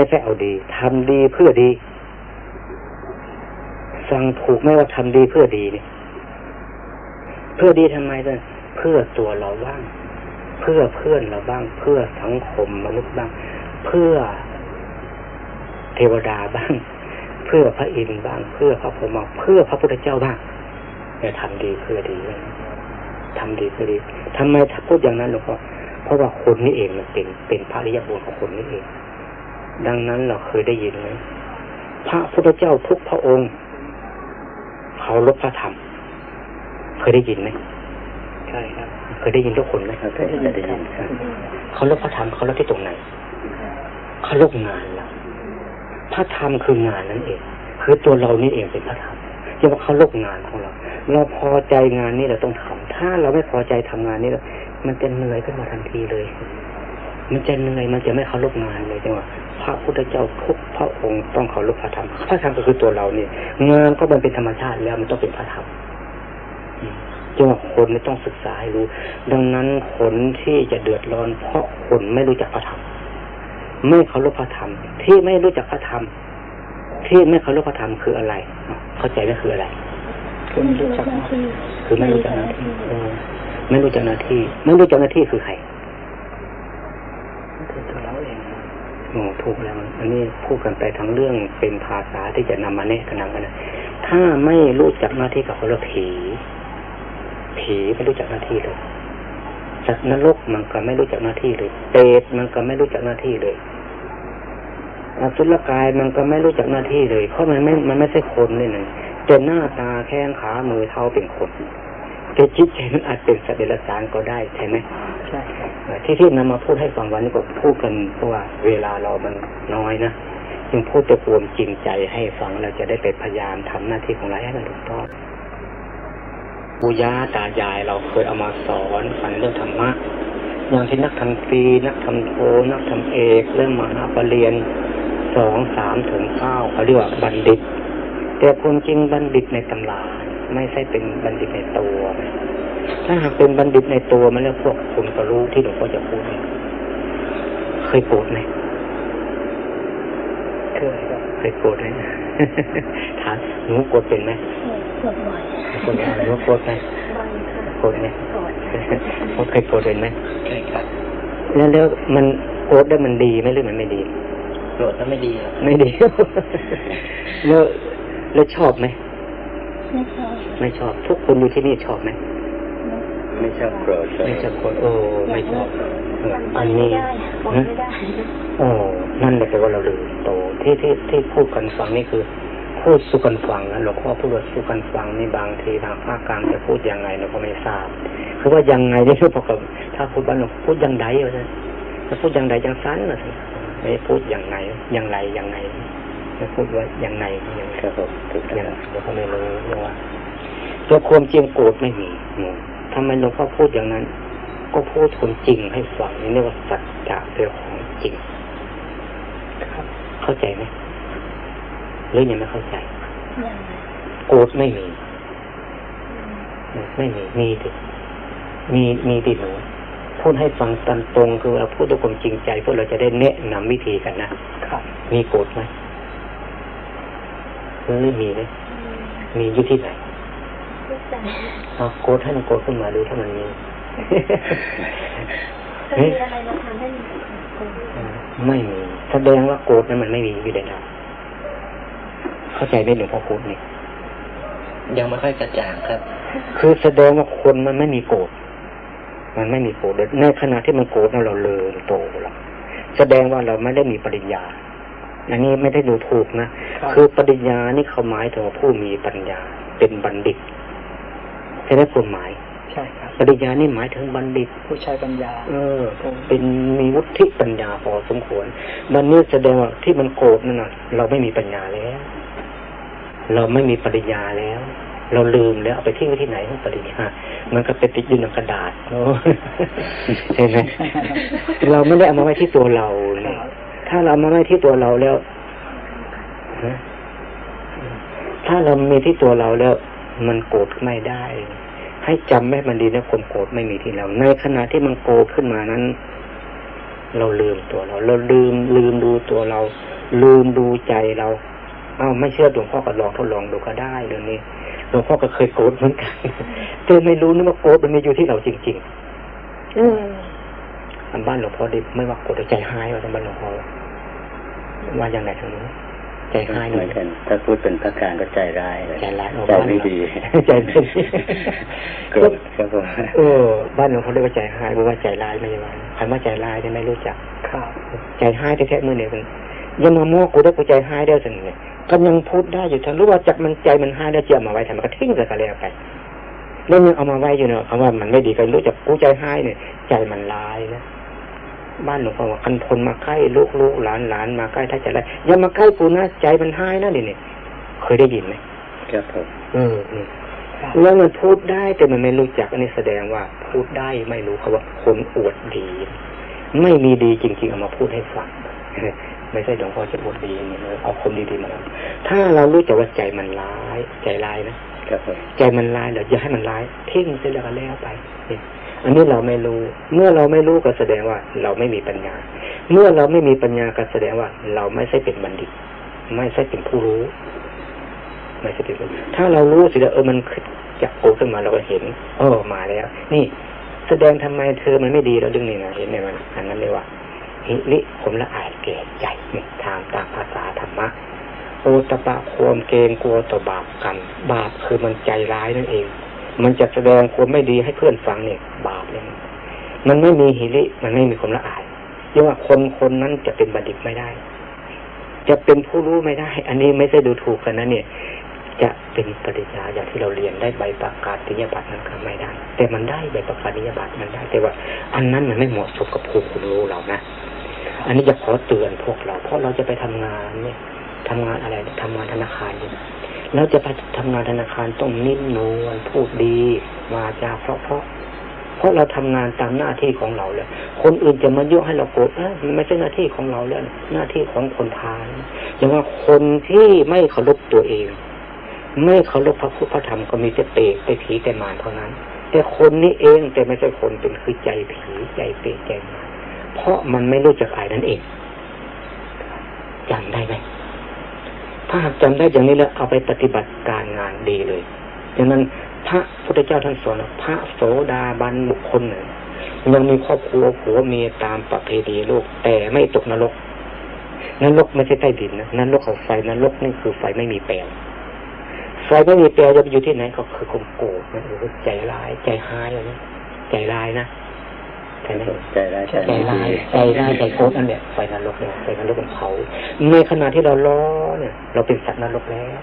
ไม่ใช่เอาดีทำดีเพื่อดีฟังถูกไหมว่าทำดีเพื่อดีนี่เพื่อดีทำไมเนี่ยเพื่อตัวเราบ้าง เพื่อเพื่อนเราบ้าง เพื่อสังคมมนุษย์บ้าง เพื่อเทวดาบ้าง เพื่อพระอินทร์บ้าง เพื่อพระพรหมเพื่อพระพุทธเจ้าบ้างเนี่ยทำดีเพื่อดีทำดีเพื่อดีทำไมถ้าพูดอย่างนั้นหลวงพ่อเพราะว่าคนนี้เองมันเป็นเป็นพระริยบุตรของคนนี้เอง ดังนั้นเราเคยได้ยินไหมพระพุทธเจ้าทุกพระองค์เขาลบพระธรรม เคยได้ยินไหมใช่ครับ เคยได้ยินทุกคนไหมเคยได้ยินเขาลบพระธรรมเขาลบที่ตรงไหนเขาลบงานเราพระธรรมคืองานนั่นเอง คือตัวเรานี่เองเป็นพระธรรมที่ว่าเขาลบงานของเราเราพอใจงานนี้เราต้องทำถ้าเราไม่พอใจทำงานนี้มันจะเหนื่อยขึ้นมาทันทีเลย มันจะเหนื่อยมันจะไม่เคารพงานเลยจังหวะพระพุทธเจ้าทุกพระองค์ต้องเคารพพระธรรมพระธรรมก็คือตัวเราเนี่ยงานก็มันเป็นธรรมชาติแล้วมันต้องเป็นพระธรรมจังหวะคนไม่ต้องศึกษาให้รู้ ดังนั้นคนที่จะเดือดร้อน เพราะคนไม่รู้จักพระธรรมไม่เคารพพระธรรม ที่ไม่รู้จักพระธรรม ที่ไม่เคารพพระธรรมคืออะไร เข้าใจไหมคืออะไรคือไม่รู้จักคือไม่รู้จักหน้าที่ไม่รู้จักหน้าที่ ไม่รู้จักหน้าที่คือใครโอ้ ถูกแล้วอันนี้พูดกันไปทั้งเรื่องเป็นภาษาที่จะนำมาแนะนำกันนะถ้าไม่รู้จักหน้าที่กับคนละผี ผีไม่รู้จักหน้าที่เลยสัตว์นรกมันก็ไม่รู้จักหน้าที่เลย เปรตมันก็ไม่รู้จักหน้าที่เลยอสุรกายมันก็ไม่รู้จักหน้าที่เลย เพราะมันไม่มันไม่ใช่คนเลยหนึ่งแต่หน้าตาแข้งขามือเท้าเป็นคนแต่จิตใจมันอาจเป็นสัตว์เดรัจฉานก็ได้ใช่ไหม ใช่ที่ที่นำมาพูดให้ฟังวันนี้ก็พูดกันเพราะว่าเวลาเรามันน้อยนะจึงพูดแต่ความจริงใจให้ฟังเราจะได้เป็นพยายามทำหน้าที่ของเราให้มันถูกต้องปูย่าตายายเราเคยเอามาสอนฝันเรื่องธรรมะอย่างที่นักทำปีนักทำโทนักทำเอกเรื่องมหาปรริญญาสองสามถึงเก้าเขาเรียกว่าบัณฑิต แต่ความจริงบัณฑิตในตำราไม่ใช่เป็นบัณฑิตในตัว ถ้าหากเป็นบัณฑิตในตัวมันแล้วพวกคุณก็รู้ที่หลวงพ่อจะพูดเคยโกรธไหมเคยเคยโกรธไหมถามหนูโกรธเป็นไหมโกรธบ่อยโกรธหนูโกรธไหมโกรธไหมโกรธเคยโกรธเป็นไหมเคยครับแล้วแล้วมันโกรธได้มันดีไหมหรือมันไม่ดีโกรธแล้วไม่ดีไม่ดีแล้วแล้วชอบไหมไม่ชอบไม่ชอบทุกคนอยู่ที่นี่ชอบไหม ไม่ชอบโกรธไม่ชอบโกรธโอ้ไม่ชอบอันนี้โอ้นั่นแหละแปลว่าเราลืมโตที่ที่ที่พูดกันฟังนี่คือ พูดสุกันฟังนะหลวงพ่อพูดว่าสุกันฟังนี่บางทีทางภาคกลางจะพูดยังไงเราก็ไม่ทราบคือว่ายังไงนี่คือพอกับถ้าพูดบ้านหลวงพูดยังไงวะจะพูดยังไงยังสั้นนะสิไม่พูดยังไงยังไรยังไงจะพูดว่ายังไงยังไงครับถูกยังเราก็ไม่รู้ว่าตัวความจริงโกรธไม่มี ทำไมหลวงพ่อพูดอย่างนั้น ก็พูดคนจริงให้ฟังนี่เรียกว่าสัจจะเป็นของจริงครับเข้าใจไหมหรือยังไม่เข้าใจโกรธไม่มีไม่มีมีดิมีมีดิหนูพูดให้ฟังตามตรงคือเราพูดด้วยความจริงใจเพื่อเราจะได้แนะนำวิธีกันนะครับมีโกรธไหมไม่มีเลยมีอยู่ที่ไหน เอาโกรธให้มันโกรธขึ้นมาดูถ้ามันมีมีอะไรมาทำให้มันไม่มีแสดงว่าโกรธนั้นมันไม่มีอยู่ในเราเข้าใจไหมหลวงพ่อพูดนี่ยังไม่ค่อยกระจ่างครับ คือแสดงว่าคนมันไม่มีโกรธมันไม่มีโกรธในขณะที่มันโกรธเราเลยโตแล้วแสดงว่าเราไม่ได้มีปริญญา อันนี้ไม่ได้ดูถูกนะ คือปริญญานี่เขาหมายถึงผู้มีปัญญา เป็นบัณฑิต ใช่ไหมความหมายใช่ครับปริญญานี่หมายถึงบัณฑิต ผู้ชายปัญญา เออ เป็นมีวุฒิปัญญาพอสมควรมันนี่แสดงว่าที่มันโกรธนั่นน่ะ เราไม่มีปัญญาแล้ว เราไม่มีปริญญาแล้ว เราลืมแล้วเอาไปทิ้งไว้ที่ไหนปริญญา มันก็ไปติดอยู่ในกระดาษใช่ไหมเราไม่ได้เอามาไว้ที่ตัวเราเนี่ยถ้าเรามาไว้ที่ตัวเราแล้วถ้าเรามีที่ตัวเราแล้ว มันโกรธไม่ได้ ให้จำแม่มันดีนะความโกรธไม่มีที่เรา ในขณะที่มันโกรธขึ้นมานั้น เราลืมตัวเรา เราลืมลืมดูตัวเรา ลืมดูใจเรา เอ้าไม่เชื่อหลวงพ่อก็ลองทดลองดูก็ได้เรื่องนี้หลวงพ่อก็เคยโกรธเหมือนกันแต่ไม่รู้นึกว่าโกรธมันมีอยู่ที่เราจริงๆอืมทางบ้านหลวงพ่อดิไม่ว่าโกรธแต่ใจหายว่าทางบ้านหลวงพ่อว่าอย่างไรทางนู้น ใจหายหเหน่มืออยนกัน ถ้าพูดเป็นพระการก็ใจร้ายเลยใจร้ายเอาใจบ้านไม่ดีใจไม่ดีโกรธครับผมเออบ้านหลวงพ่อเรียกว่าใจหายหรือว่าใจร้ายไม่ใช่ว่าคำว่าใจร้ายได้ไม่รู้จักครับใจหายแท้ๆมือเนี่ยมันยังมาโม้กูได้กูใจหายได้สิเนี่ยก็ยังพูดได้อยู่ทั้งรู้ว่าจักมันใจมันหายได้วเจียมมาไว้ทำมันก็ทิ้งไปก็แล้วไปแล้วยังเอามาไว้อยู่เนาะคำว่ามันไม่ดีก็รู้จักกูใจหายเนี่ย ใจมันร้ายนะ บ้านหลวงพ่อว่าคันทนมาใกล้ลูกลูกหลานหลานมาใกล้ถ้าจะได้อย่ามาใกล้กูนะใจมันหายนะเดี๋ยวนี้เคยได้ยินไหมครับผมเออเออแล้วมันพูดได้แต่มันไม่รู้จักอันนี้แสดงว่า พูดได้ไม่รู้คำว่าคนอวดดี ไม่มีดีจริงๆเอามาพูดให้ฟังไม่ใช่หลวงพ่อจะอวดดีเนี่ยเอาคนดีๆมาแล้วถ้าเรารู้จักว่าใจมันร้าย ใจร้ายนะครับผมใจมันร้ายเดี๋ยวอย่าให้มันร้ายทิ้งเสียแล้วก็แล้วไปเนี่ย อันนี้เราไม่รู้ เมื่อเราไม่รู้ก็แสดงว่า เราไม่มีปัญญา เมื่อเราไม่มีปัญญาก็แสดงว่า เราไม่ใช่เป็นบัณฑิต ไม่ใช่เป็นผู้รู้ ไม่ใช่เป็นผู้รู้ถ้าเรารู้สิแล้วเออมันขึ้นจากโผล่ขึ้นมาเราก็เห็นเออมาแล้ว นี่แสดงทำไมเธอมันไม่ดีแล้วดึงนี่นะเห็นไหมมันอันนั้นเรียว่าหิริผมละอายแก่ใจนี่ตามตามภาษาธรรมะโอตปะความเกรงกลัวต่อบาปกรรมบาปคือมันใจร้ายนั่นเอง มันจะแสดงความไม่ดีให้เพื่อนฟังเนี่ยบาปเลยมันไม่มีหิริมันไม่มีความละอายเรียกว่าคนคนนั้นจะเป็นบัณฑิตไม่ได้ จะเป็นผู้รู้ไม่ได้ อันนี้ไม่ใช่ดูถูกกันนะเนี่ย จะเป็นปริญญาอย่างที่เราเรียนได้ใบประกาศนียบัตรนั้นก็ไม่ได้ แต่มันได้ใบประกาศนียบัตรมันได้ แต่ว่า อันนั้นมันไม่เหมาะสมกับภูมิคุณรู้เรานะอันนี้จะขอเตือนพวกเรา เพราะเราจะไปทำงานเนี่ยทำงานอะไรเนี่ยทำงานธนาคารเนี่ย เราจะไปทำงานธนาคารต้องนิ่มนวลพูดดีวาจาเพราะเพราะเพราะเราทำงานตามหน้าที่ของเราเลยคนอื่นจะมายุ่ให้เราโกรธเอ้ยมันไม่ใช่หน้าที่ของเราแล้วหน้าที่ของคนพาลอย่างว่าคนที่ไม่เคารพตัวเอง ไม่เคารพพระพุทธพระธรรมก็มีแต่เปรตแต่ผีแต่มารเท่านั้น แต่คนนี้เองแต่ไม่ใช่คนเป็นคือใจผีใจเปรตใจมารเพราะมันไม่รู้จักอายนั่นเองจำได้ไหม ถ้าหากจำได้อย่างนี้แล้วเอาไปปฏิบัติการงานดีเลยดังนั้นพระพุทธเจ้าท่านสอนพระโสดาบันบุคคลหนึ่งยังมีครอบครัวผัวเมียตามประเพณีโลก แต่ไม่ตกนรกนรกไม่ใช่ใต้ดินนะนรกของไฟนรกนี่คือไฟไม่มีแปลงไฟไม่มีแปลงจะไปอยู่ที่ไหนก็คือความโกรธนะหรือใจร้าย ใจหายอะไรนะใจร้ายนะ ใช่ไหมใจร้ายใจใจไม่ร้าดียใจร้ายใจโกรธนั่นแหละไฟนรกเนี่ยไฟนรกเป็นเผาในขณะที่เราล้อเนี่ย เราเป็นสัตว์นรกแล้ว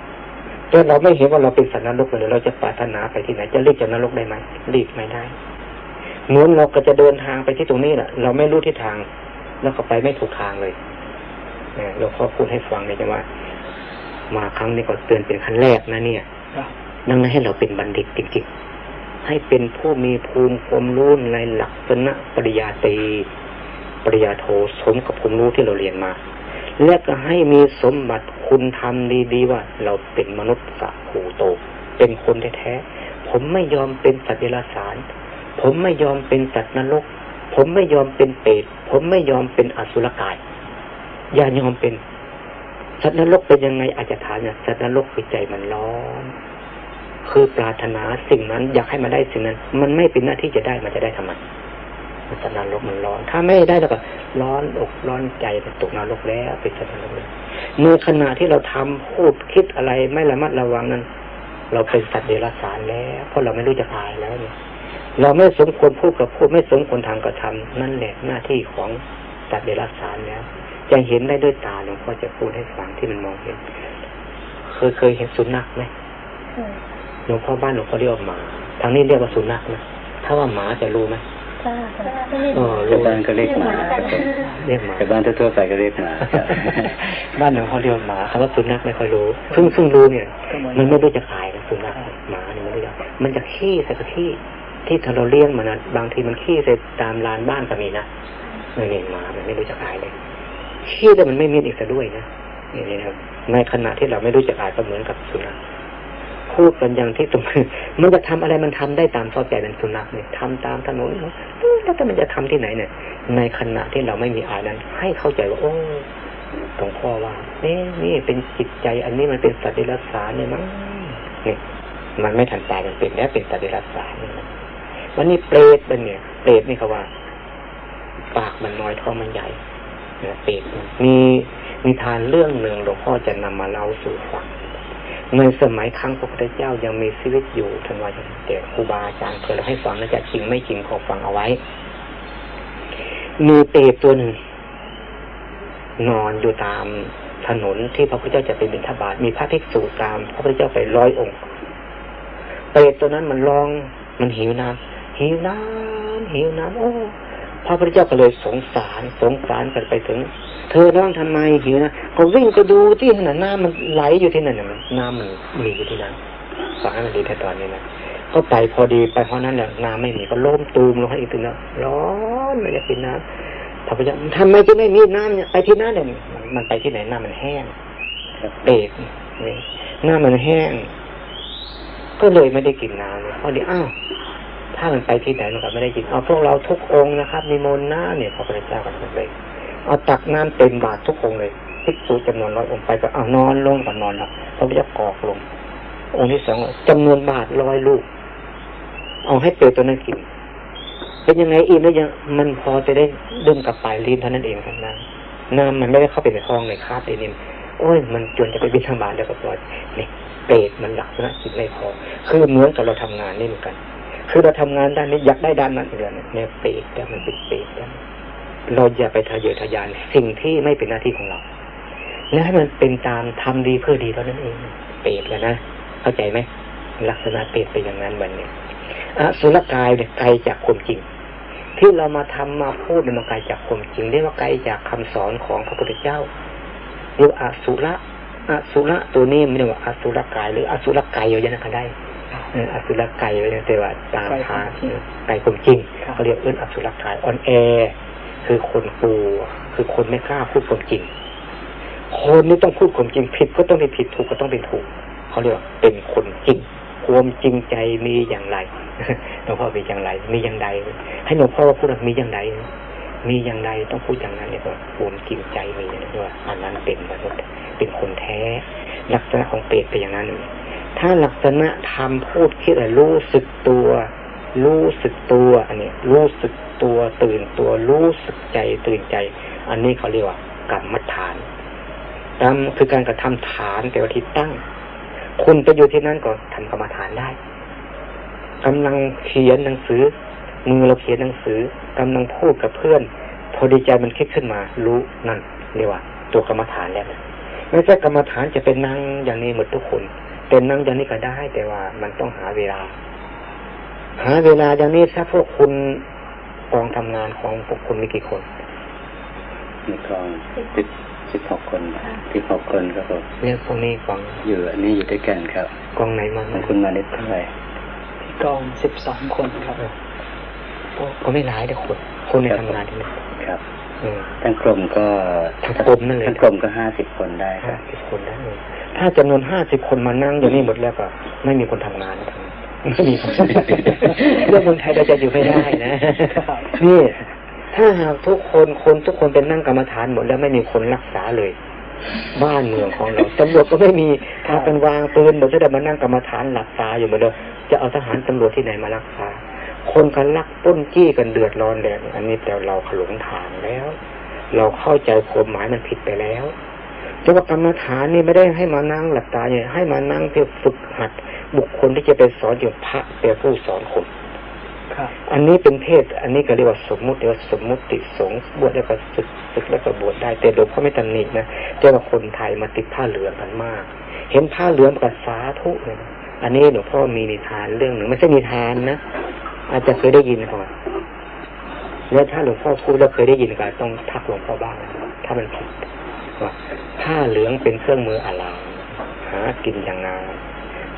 แต่เราไม่เห็นว่าเราเป็นสัตว์นรกเลยเราจะปรารถนาไปที่ไหน จะรีบจากนรกได้ไหมรีบไม่ได้เหมือนเราก็จะเดินทางไปที่ตรงนี้แหละเราไม่รู้ทิศทาง แล้วก็ไปไม่ถูกทางเลยเนี่ยหลวงพ่อพูดให้ฟังเลยจะว่า มาครั้งนี้ก็เตือนเป็นขั้นแรกนะเนี่ยนั่งให้เราเป็นบัณฑิตจริงๆ ให้เป็นผู้มีภูมิความรู้ในหลักษณะปริยาตีปริยาโทสมกับภูมิรู้ที่เราเรียนมา และก็ให้มีสมบัติคุณธรรมดีๆว่า เราเป็นมนุษย์สัภูโต เป็นคนแท้ๆผมไม่ยอมเป็นสัตว์เดรัจฉาน ผมไม่ยอมเป็นสัตว์นรก ผมไม่ยอมเป็นเปรตผมไม่ยอมเป็นอสุรกาย อย่ายอมเป็นสัตว์นรกเป็นยังไงอาจจะถามเนี่ยสัตว์นรกคือใจมันร้อน คือปรารถนาสิ่งนั้น อยากให้มันได้สิ่งนั้น มันไม่เป็นหน้าที่จะได้มันจะได้ทำไมมันสัตว์นรกมันร้อน ถ้าไม่ได้แล้วก็ร้อนอกร้อนใจไปตกนรกแล้วเป็นสัตว์นรกเลยในขณะที่เราทำพูดคิดอะไรไม่ระมัดระวังนั้น เราเป็นสัตว์เดรัจฉานแล้วเพราะเราไม่รู้จะอายแล้วเนี่ยเราไม่สมควรพูดกับพูดไม่สมควรทำกับทำนั่นแหละหน้าที่ของสัตว์เดรัจฉานแล้วจะเห็นได้ด้วยตาหลวงพ่อจะพูดให้ฟังที่มันมองเห็น เคยเคยเห็นสุนัขไหมค่ะ หลวงพ่อบ้านหลวงพ่อเรียกว่าหมาทางนี้เรียกว่าสุนัขนะถ้าว่าหมาจะรู้ไหมค่ะไม่เออชาวบ้านก็เรียกหมาครับผมเรียกหมาชาวบ้านทั่วๆไปก็เรียกหมาครับบ้านหลวงพ่อเรียกว่าหมาคำว่าสุนัขไม่ค่อยรู้เพิ่งเพิ่งรู้เนี่ย มันไม่รู้จะขายนะสุนัขหมาเนี่ยมันไม่รู้จักมันจะขี้ใส่กระขี้ที่ถ้าเราเลี้ยงมันนะบางทีมันขี้ใส่ตามลานบ้านก็มีนะไม่เห็นหมามันไม่รู้จะขายเลยขี้แต่มันไม่มีอีกซะด้วยนะนี่นะครับในขณะที่เราไม่รู้จะขายก็เหมือนกับสุนัข พูดกันอย่างที่ตรงมันจะทำอะไรมันทำได้ตามชอบใจเป็นสุนัขเนี่ยทำตามถนนแล้วแต่มันจะทำที่ไหนเนี่ย ในขณะที่เราไม่มีอายนั้น ให้เข้าใจว่าโอ้หลวงพ่อว่าเนี่นี่เป็นจิตใจอันนี้มันเป็นสัตว์เดรัจฉานเนี่ยมั้งนี่มันไม่ทันตายมันเป็นแล้วเป็นสัตว์เดรัจฉานวันนี้เปรตเป็นเนี่ยเปรตนี่เขาว่า ปากมันน้อยท้องมันใหญ่เนี่ยเปรตมีมีทานเรื่องหนึ่งหลวงพ่อจะนำมาเล่าสู่ฟัง ในสมัยครั้งพระพุทธเจ้ายังมีชีวิตอยู่ท่านว่าอย่างนั้นแต่ครูบาอาจารย์เคยเล่าให้ฟังนะจะจริงไม่จริงขอฟังเอาไว้ มีเปรตตัวหนึ่ง นอนอยู่ตามถนนที่พระพุทธเจ้าจะไปบิณฑบาตมีพระภิกษุตามพระพุทธเจ้าไปร้อยองค์เปรตตัวนั้นมันร้อง มันหิวน้ำหิวน้ำหิวน้ำโอ้พระพุทธเจ้าก็เลยสงสาร สงสารกันไปถึง เธอร้องทำไมหิวนะก็วิ่งไปดูที่นั่นน้ำมันไหลอยู่ที่นั่นน่ะมันน้ำมันมีอยู่ที่นั่นฟังให้มันดีแต่ตอนนี้นะก็ไปพอดีไปเพราะนั้นแหละน้ำไม่มีก็ล้มตูมลงให้อีกทีนะร้อนไม่อยากกินน้ำพระพุทธเจ้าทำไมจะไม่มีน้ำเนี่ยไปที่นั่นเนี่ยมันไปที่ไหนน้ำมันแห้งครับเปรตนี่หน้ามันแห้ง ก็เลยไม่ได้กินน้ำเลยพอดีอ้าวถ้ามันไปที่ไหนมันก็ไม่ได้กินเอาพวกเราทุกองนะครับ มีมนหน้าเนี่ยพระพุทธเจ้าก็ทำเลย เอาตักน้ำเต็มบาตรทุกองเลยภิกษุจำนวนร้อยองค์ไปก็เอานอนลงก่อนนอนแล้วพระพุทธกอกลง องค์ที่สองจำนวนบาทร้อยลูก เอาให้เปรตตัวนั้นกินเป็นยังไงอิ่มแล้วยังมันพอจะได้ดื่มกับปลายลิ้นเท่านั้นเองครับน้ำน้ำมันไม่ได้เข้าไปในท้องในคราบไอ้นิ่มโอ้ยมันจนจะไปบิณฑบาตแล้วก็ปล่อยนี่เปรตมันหลักษณะจิตไม่พอ คือเหมือนกับเราทำงานนี่เหมือนกัน คือเราทำงานด้านนี้อยากได้ด้านนั้นอีกแล้วเนี่ยเนี่ยเปรตแต่มันเป็นเปรตแล้ว เราอย่าไปทะเยอทะยานสิ่งที่ไม่เป็นหน้าที่ของเราและให้มันเป็นตามทำดีเพื่อดีเท่านั้นเองเปรตแล้วนะเข้าใจไหมลักษณะเปรตเป็นอย่างนั้นวันนี้อสุรกายเนี่ยไกลจากความจริง ที่เรามาทำมาพูดเนี่ยมันไกลจากความจริงเรียกว่าไกลจากคำสอนของพระพุทธเจ้าเรียกว่าอสุระอสุระตัวนี้ไม่ได้ว่าอสุรกาย หรืออสุรกายอยู่ยันก็ได้เอออสุรกายไว้แต่ว่าตามทางไกลความจริงเขาเรียกเอื้นอสุรกายอ่อนแอ คือคนกลัวคือคนไม่กล้าพูดความจริง คนนี่ต้องพูดความจริงผิดก็ต้องเป็นผิดถูกก็ต้องเป็นถูกเขาเรียกว่าเป็นคนจริงความจริงใจมีอย่างไรหลวงพ่อมีอย่างไร มีอย่างใด ให้หลวงพ่อพูดมีอย่างใดมีอย่างใดต้องพูดอย่างนั้นเนี่ยว่าความจริงใจมีเนี่ยว่าอันนั้นเป็นมนุษย์เป็นคนแท้ ลักษณะของเปรตเป็นอย่างนั้น ถ้าลักษณะทำพูดคิดอะไรรู้สึกตัว รู้สึกตัวอันนี้รู้สึกตัวตื่นตัวรู้สึกใจตื่นใจ อันนี้เขาเรียกว่ากรรมฐานกรรมคือการกระทำฐานแต่ว่าที่ตั้ง คุณไปอยู่ที่นั่นก่อนทำกรรมฐานได้กำลังเขียนหนังสือ มือเราเขียนหนังสือกำลังพูดกับเพื่อน พอดีใจมันคิดขึ้นมา รู้นั่นเรียกว่า ตัวกรรมฐานแล้วไม่ใช่กรรมฐานจะเป็นนั่งอย่างนี้หมดทุกคนเป็นนั่งอย่างนี้ก็ได้ แต่ว่ามันต้องหาเวลา หาเวลาอย่างนี้ถ้าพวกคุณกองทำงานของพวกคุณมีกี่คนมีกองสิบสิบหกคนสิบหกคนครับผมเนี่ยพวกนี้กองอยู่อันนี้อยู่ด้วยกันครับกองไหนมาของคุณมาเน็ตเท่าไหร่ที่กองสิบสองคนครับก็ก็ไม่หลายแต่คนคนในทำงานที่นี่ครับอืมทั้งกลุ่มก็ทั้งกลุ่มนั่นเลยทั้งกลุ่มก็ห้าสิบคนได้คห้ารับสิบคนได้เลยถ้าจำนวนห้าสิบคนมานั่งอยู่นี่หมดแล้วก็ไม่มีคนทำงานนะ ไม่มีคนเรื่องเมืองไทยเราจะอยู่ไม่ได้นะนี่ถ้าหากทุกคนคนทุกคนเป็นนั่งกรรมฐานหมดแล้วไม่มีคนรักษาเลย บ้านเมืองของเราตำรวจก็ไม่มีถ้าเป็นวางปืนเราจะได้มานั่งกรรมฐานรักษาอยู่เหมือนเดิมจะเอาทหารตำรวจที่ไหนมารักษา คนกันลักปล้นจี้กันเดือดร้อนแรงอันนี้แต่เราขลงทางแล้ว เราเข้าใจความหมายมันผิดไปแล้วจังว่ากรรมฐานนี่ไม่ได้ให้มานั่งหลับตาเนี่ยให้มานั่งเพื่อฝึกหัด บุคคลที่จะเป็นสอนอย่างพระเป็นผู้สอนคนครับอันนี้เป็นเพศ อันนี้ก็เรียกว่าสมมุติเรียกว่าสมมุติสงฆ์บวชแล้วก็ศึกศึกแล้วก็บวชได้ แต่โดยพ่อไม่ตำหนินะเจ้าว่าคนไทยมาติดผ้าเหลืองกันมาก เห็นผ้าเหลืองกับสาธุเลยนะอันนี้หลวงพ่อมีนิทานเรื่องหนึ่งไม่ใช่นิทานนะอาจจะเคยได้ยินนะครับแล้วถ้าหลวงพ่อพูดแล้วเคยได้ยินก็ต้องทักหลวงพ่อบ้างนะถ้ามันผิดว่าผ้าเหลืองเป็นเครื่องมืออะไรหากินอย่างงาม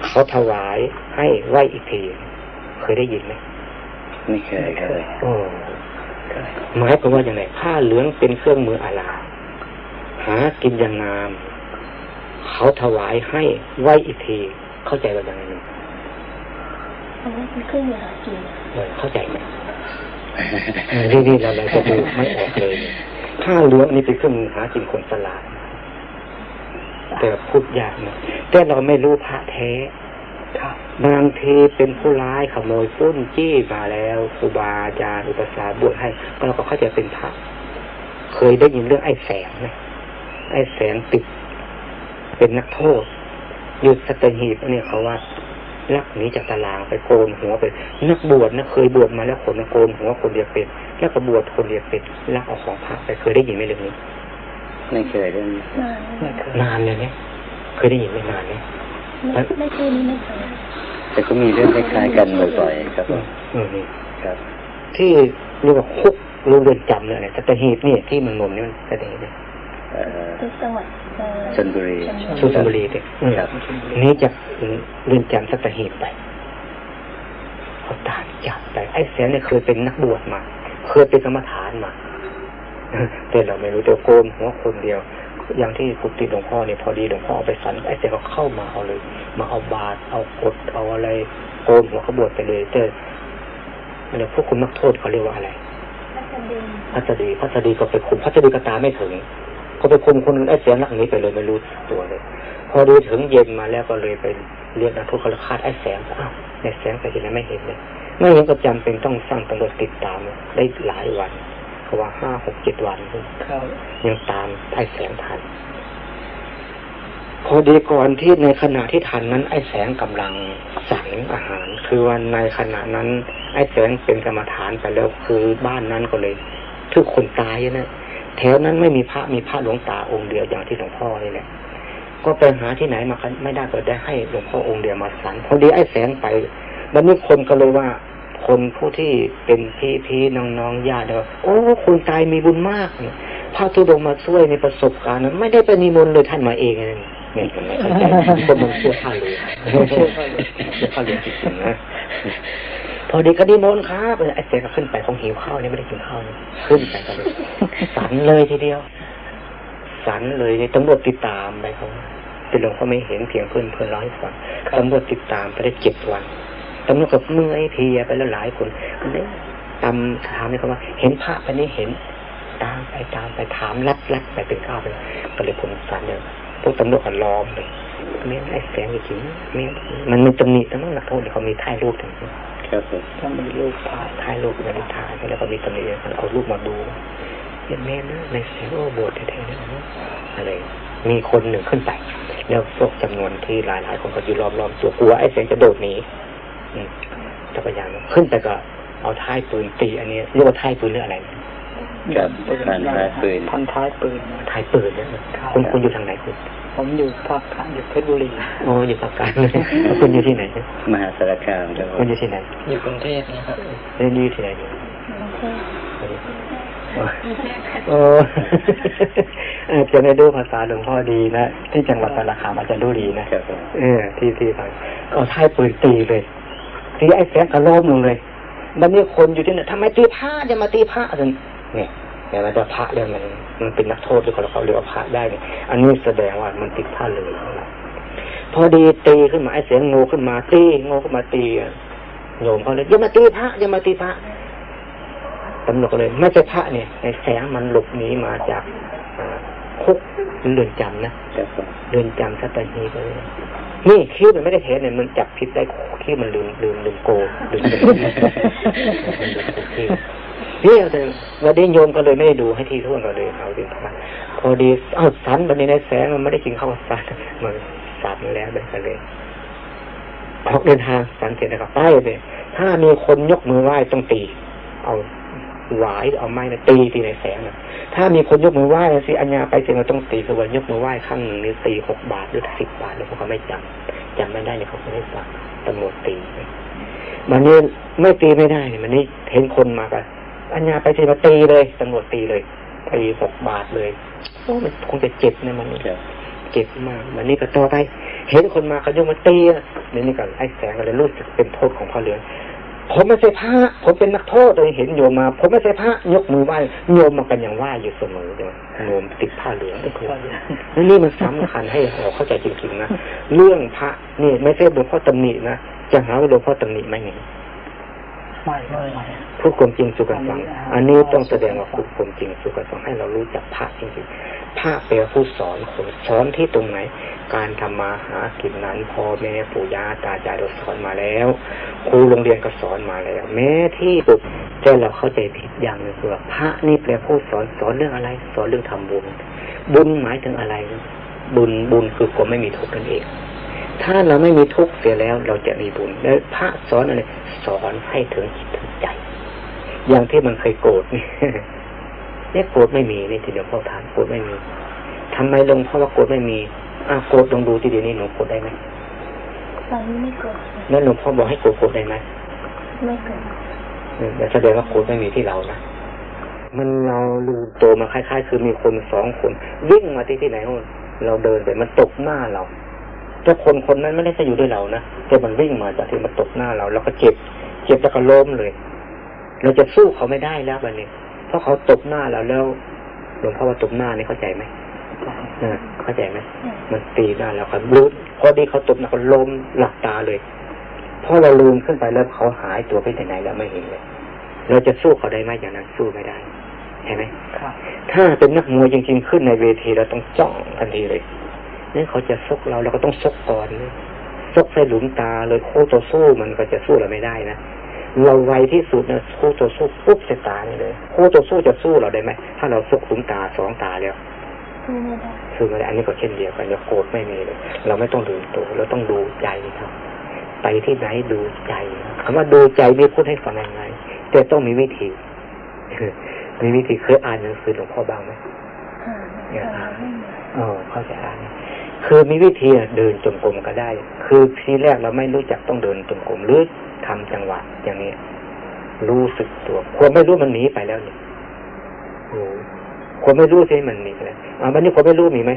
เขาถวายให้ไหวอีกที เคยได้ยินไหมไม่เคยครับโอ้หมายความว่าอย่างไรผ้าเหลืองเป็นเครื่องมืออาลามหากินอย่างงาม เขาถวายให้ไหวอีกที เข้าใจว่าอย่างไรไหมอันนั้นเป็นเครื่องมือหากินเออเข้าใจไหมเออนี่นี่เราเราจะดูไม่ออกเลยผ้าเหลืองนี่เป็นเครื่องมือหากินคนสลาด แต่พูดยากนะแต่เราไม่รู้พระแท้ครับบางทีเป็นผู้ร้ายขโมยปุ้นจี้มาแล้วครูบาอาจารย์อุปสาบวชให้ก็เราก็เข้าใจเป็นพระ เคยได้ยินเรื่องไอ้แสงไหมไอ้แสงติด เป็นนักโทษหยุดสตหีบเนี่ยเขาว่าลักหนีจากตารางไปโกนหัวไปนักบวชนะเคยบวชมาแล้วคนนะโกนหัวคนเดียวเป็น แล้วก็บวชคนเดียวเป็นลักเอาของพระไปเคยได้ยินไหมเรื่องนี้ ไม่เคยเรื่องนี้นานไม่เคยนานเลยเนี่ยเคยได้ยินไหมนานเนี่ยไม่ไม่คืนนี้ไม่เคยแต่ก็มีเรื่องคล้ายๆกันบ่อยๆครับผมเออนี่ครับ ที่เรียกว่าคุกหรือเรือนจำเนี่ยอะไรสัตหีบนี่ที่เมันนมนี่มันสัตหีบเนี่ยเอ่อที่จังหวัดเอ่อชลบุรีสุพรรณบุรีเนี่ยอืมครับนี่จากเรือนจำสัตหีบไปเขาตามจับไปไอ้แสนเนี่ยเคยเป็นนักบวชมา เคยเป็นกรรมฐานมา แต่เราไม่รู้แต่โกนหัวคนเดียว อย่างที่กุฏิหลวงพ่อเนี่ยพอดีหลวงพ่อเอาไปสันไอ้แสนก็เข้ามาเอาเลย มาเอาบาตรเอากดเอาอะไรโกนหัวเขาบวชไปเลยแต่อะไรพวกคุณนักโทษเขาเรียกว่าอะไรพัทดินพัสดีพัสดีก็ไปคุมพัสดีก็ตามไม่ถึง ก็ไปคุมคนไอ้เสียงนักนี้ไปเลยไม่รู้ตัวเลย พอดูถึงเย็นมาแล้วก็เลยไปเรียกนักโทษเขาคาดไอ้แสงอ้าวในแสงไปเห็นแล้วไม่เห็นเลยไม่เห็นก็จำเป็นต้องสร้างตำรวจติดตามได้หลายวัน เขาว่าห้าหกเจ็ดวันครับยังตามไอ้แสงทัน พอดีก่อนที่ในขณะที่ทันนั้น ไอ้แสงกำลังสั่งอาหาร คือวันในขณะนั้น ไอ้แสงเป็นกรรมฐานไปแล้วคือบ้านนั้นก็เลยทุกคนตายนะแถวนั้นไม่มีพระมีพระหลวงตาองค์เดียวอย่างที่หลวงพ่อนี่แหละก็ไปหาที่ไหนมาไม่ได้ก็ได้ให้หลวงพ่อองค์เดียวมาสันพอดีไอ้แสงไปวันนี้คนก็เลยว่า คนผู้ที่เป็นพี่พี่น้องน้องญาติเลยว่าโอ้คนตายมีบุญมากเนี่ยพระทุดงมาช่วยในประสบการณ์นั้นไม่ได้ไปนิมนต์เลยท่านมาเองเลยเนี่ยเห็นไหมเข้าใจคนมันเชื่อท่านเลยเชื่อท่านเลยเชื่อท่านเลยจริงๆนะพอดีก็นิมนต์ครับไอ้แสงก็ขึ้นไปคงหิวข้าวเนี่ยไม่ได้กินข้าวเนี่ยขึ้นไปก็สันเลยทีเดียว สันเลยเนี่ยตำรวจติดตามไปเขาเป็นหลวงพ่อไม่เห็นเพียงเพื่อนเพื่อนร้อยฟังตำรวจติดตามไปได้เจ็ดวัน ตำรวจกับเมื่อยเพลียไปแล้วหลายคนก็เลยตามถามเลยเขาว่า เห็นพระไปนี่เห็น ตามไปตามไปถามรัดรัดไปเป็นข้าวไปก็เลยผลสันเนี่ยพวกตำรวจก็ล้อมเลยเมียไอ้แสงจริงๆเมียมันมีตำหนิแต่มันหนักโทษเดี๋ยวเขามีถ่ายรูปถึงครับผมถ้ามีลูกถ่ายถ่ายรูปในนิทานแล้วก็มีตำหนิเอารูปมาดูเห็นแม่นะในแสงโอ้โบสถ์แท้ๆนะอะไรมีคนหนึ่งขึ้นไป แล้วพวกจำนวนที่หลายหลายๆคนก็อยู่ล้อมๆตัวกลัวไอ้แสงจะโดดหนีอืม จักรยานขึ้นไปก็เอาท้ายปืนตี อันนี้เรียกว่าท้ายปืนหรืออะไรครับผ่านท้ายปืนพันท้ายปืนท้ายปืนเนี่ยคุณคุณอยู่ทางไหนคุณผมอยู่ภาคกลางอยู่เพชรบุรีโอ้อยู่ภาคกลางเลยแล้วคุณอยู่ที่ไหนมหาสารคามครับคุณอยู่ที่ไหนอยู่กรุงเทพนะครับเรียนอยู่ที่ไหนอยู่กรุงเทพโอ้อาจจะไม่รู้ภาษาหลวงพ่อดีนะที่จังหวัดสารคามอาจจะรู้ดีนะเออที่ที่ฟังเอาท้ายปืนตีเลย ตีไอ้แสงกระโลมลงเลยมันมีคนอยู่ที่นั่นทำไมตีพระจะมาตีพระอะไรเนี่ยเนี่ยมันจะพระเรื่องมันมันเป็นนักโทษด้วยคนเขาเรียกว่าพระได้เนี่ยอันนี้แสดงว่ามันติดผ้าเลยพอดีตีขึ้นมาไอ้เสียงงูขึ้นมาตีงูขึ้นมาตีโยมเขาเลยอย่ามาตีพระอย่ามาตีพระตำรวจเลยไม่ใช่พระเนี่ยไอ้แสงมันหลบหนีมาจากคุกเรือนจำนะเรือนจำสัตหีบเลย นี่คิ้วมันไม่ได้เทสเนี่ยมันจับผิดได้คิ้วมันลืมลืมลืมโกงลืมลืมคิ้วนี่แต่วันนี้โยมก็เลยไม่ได้ดูให้ที่ท่วนก็เลยเอาดินมาพอดีเอาสันวันนี้ในแสงมันไม่ได้กินข้าวสันมันสันแล้วเลยก็เลยออกเดินทางสันเสร็จแล้วก็ไปเลยถ้ามีคนยกมือไหว้ต้องตี เอาหวายเอาไม้นะตีตีในแสงนะ ถ้ามีคนยกมือไหว้สิอัญญาไปเสร็จเราต้องตีคือว่ายกมือไหว้ข้างหนึ่งนี่ตีหกบาทหรือสิบบาทแล้วพวกเขาไม่จำจำไม่ได้เนี่ยเขาไม่ได้สั่งตำรวจตีมันนี่ไม่ตีไม่ได้เนี่ยมันนี่เห็นคนมากันอัญญาไปเสร็จมาตีเลยตำรวจตีเลยตีหกบาทเลยโอ้มันคงจะเจ็บนะมันนี่ครับเจ็บมากมันนี่ก็ต่อไป เห็นคนมาเขายกมาตีอะเดี๋ยวนี้ก็ไอ้แสงก็เลยรู้สึกเป็นโทษของพระเหลือง ผมไม่ใช่พระผมเป็นนักโทษเลยเห็นโยมมา ผมไม่ใช่พระยกมือไหว้โยมมากันอย่างไหว้อยู่เสมอเลยโยมติดผ้าเหลืองก็คือนั่นนี่มันสำคัญให้เราเข้าใจจริงๆนะเรื่องพระนี่ไม่ใช่หลวงพ่อตำหนินะจะหาว่าหลวงพ่อตำหนิไหมเนี่ยไม่ไม่ไม่พูดความจริงสู่กันฟัง อันนี้ต้องแสดงว่าพูดความจริงสู่กันฟังให้เรารู้จักพระจริงๆ พระแปลผู้สอนคนสอนที่ตรงไหน การทำมาหากินนั้นพ่อแม่ปู่ย่าตายายเราสอนมาแล้ว ครูโรงเรียนก็สอนมาแล้ว แม้ที่ปุกแต่เราเข้าใจผิดอย่างหนึงคือพระนี่แปลผู้สอนสอนเรื่องอะไร สอนเรื่องทำบุญ บุญหมายถึงอะไร บุญบุญคือความไม่มีทุกข์นั่นเองถ้าเราไม่มีทุกข์เสียแล้วเราจะมีบุญ แล้วพระสอนอะไร สอนให้ถึงจิตถึงใจ อย่างที่มันเคยโกรธนี่ เนี่ยโกรธไม่มีนี่ทีเดียวพ่อถามโกรธไม่มีทำไมหลวงพ่อว่าโกรธไม่มีอะโกรธลองดูทีเดียวนี้หนูโกรธได้ไหมตอนนี้ไม่โกรธแล้วหลวงพ่อบอกให้โกรธโกรธได้ไหมไม่โกรธอืมแต่แสดงว่าโกรธไม่มีที่เรานะมันเราลืมตัวมาคล้ายๆ คือมีคนสองคนวิ่งมาที่ที่ไหนโน่นเราเดินไปมันตกหน้าเราแต่คนคนนั้นไม่ได้จะอยู่ด้วยเรานะแต่มันวิ่งมาจากที่มันตกหน้าเรา แล้วก็เจ็บ เจ็บแล้วก็ล้มเลย เราจะสู้เขาไม่ได้แล้วบัดนี้ เพราะเขาตบหน้าเราแล้วหลวงพ่อว่าตบหน้านี่เข้าใจไหมอ่าเข้าใจไหมมันตีหน้าเราครับรู้พอดีเขาตบหน้าเขาล้มหลับตาเลยเพราะเราลืมขึ้นไปแล้วเขาหายตัวไปที่ไหนแล้วไม่เห็นเลย เราจะสู้เขาได้ไหมอย่างนั้นสู้ไม่ได้ใช่ไหมครับถ้าเป็นนักมวยจริงๆขึ้นในเวทีเราต้องจ้องทันทีเลยนี่เขาจะซกเราเราก็ต้องซกก่อนเลยซกใส่หลุมตาเลยคู่ต่อสู้มันก็จะสู้เราไม่ได้นะ เราไวที่สุดนะคู่ต่อสู้ปุ๊บใส่ตานี่เลยคู่ต่อสู้จะสู้เราได้ไหมถ้าเราซกหลุมตาสองตาแล้วสู้ไม่ได้สู้ไม่ได้อันนี้ก็เช่นเดียวกันเราโกรธไม่มีเลย เราไม่ต้องดูตัวเราต้องดูใจครับไปที่ไหนดูใจคำว่าดูใจนี่พูดให้ฟังยังไงแต่ต้องมีวิธีมีวิธีเคยอ่านหนังสือหลวงพ่อบ้างไหมอ่าอ่าไม่มีอ๋อเข้าใจอ่านคือมีวิธีอะเดินจงกรมก็ได้ คือทีแรกเราไม่รู้จักต้องเดินจงกรมหรือ ทำจังหวะ อย่างนี้ รู้สึกตัวความไม่รู้มันหนีไปแล้วนี่โอ้ความไม่รู้สิมันหนีไปแล้วอ่าวันนี้ความไม่รู้มีไหม